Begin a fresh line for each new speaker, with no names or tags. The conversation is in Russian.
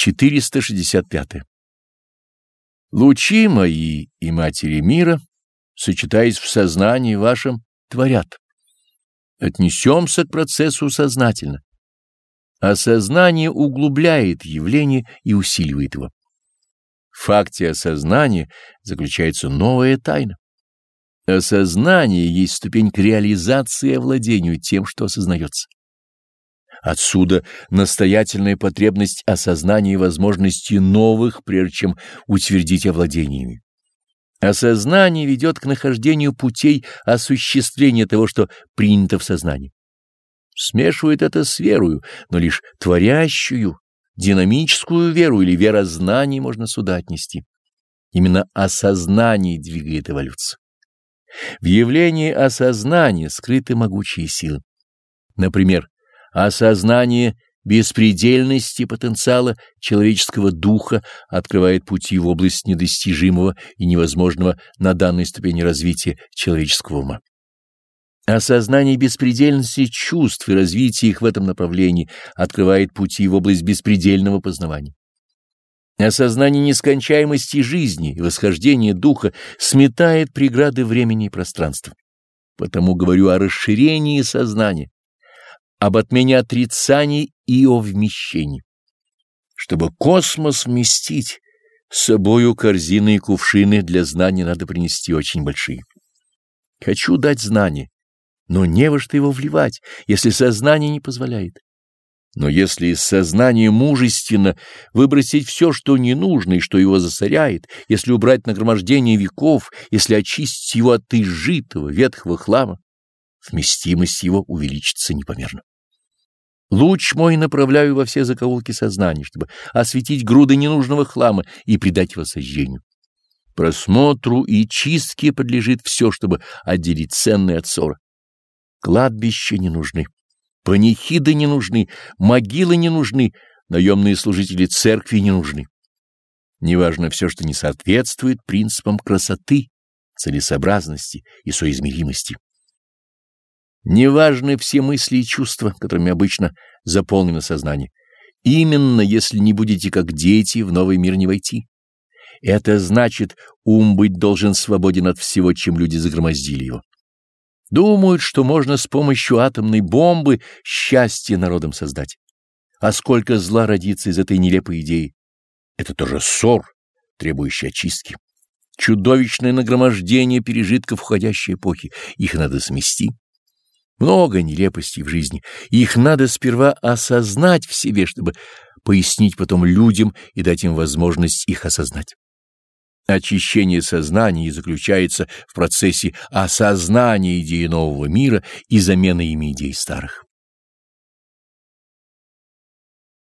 465. Лучи мои и матери мира, сочетаясь в сознании вашем, творят. Отнесемся к процессу сознательно. Осознание углубляет явление и усиливает его. В факте осознания заключается новая тайна. Осознание есть ступень к реализации и овладению тем, что осознается. Отсюда настоятельная потребность осознания возможностей новых, прежде чем утвердить овладениями. Осознание ведет к нахождению путей осуществления того, что принято в сознании. Смешивает это с верою, но лишь творящую, динамическую веру или верознание можно сюда отнести. Именно осознание двигает эволюцию. В явлении осознания скрыты могучие силы. Например, Осознание беспредельности потенциала человеческого духа открывает пути в область недостижимого и невозможного на данной ступени развития человеческого ума. Осознание беспредельности чувств и развития их в этом направлении открывает пути в область беспредельного познавания. Осознание нескончаемости жизни и восхождения духа сметает преграды времени и пространства. Потому говорю о расширении сознания, об отмене отрицаний и о вмещении. Чтобы космос вместить, с собою корзины и кувшины для знаний надо принести очень большие. Хочу дать знание, но не во что его вливать, если сознание не позволяет. Но если из сознания мужественно выбросить все, что не нужно и что его засоряет, если убрать нагромождение веков, если очистить его от изжитого ветхого хлама, вместимость его увеличится непомерно. Луч мой направляю во все закоулки сознания, чтобы осветить груды ненужного хлама и придать его сожжению. Просмотру и чистке подлежит все, чтобы отделить ценное от ссора. Кладбища не нужны, панихиды не нужны, могилы не нужны, наемные служители церкви не нужны. Неважно все, что не соответствует принципам красоты, целесообразности и соизмеримости. Неважны все мысли и чувства, которыми обычно заполнено сознание. Именно если не будете как дети в новый мир не войти. Это значит, ум быть должен свободен от всего, чем люди загромоздили его. Думают, что можно с помощью атомной бомбы счастье народом создать. А сколько зла родится из этой нелепой идеи. Это тоже ссор, требующий очистки. Чудовищное нагромождение пережитков уходящей эпохи. Их надо смести. Много нелепостей в жизни, их надо сперва осознать в себе, чтобы пояснить потом людям и дать им возможность их осознать. Очищение сознания заключается в процессе осознания идеи нового мира и замены ими идей старых.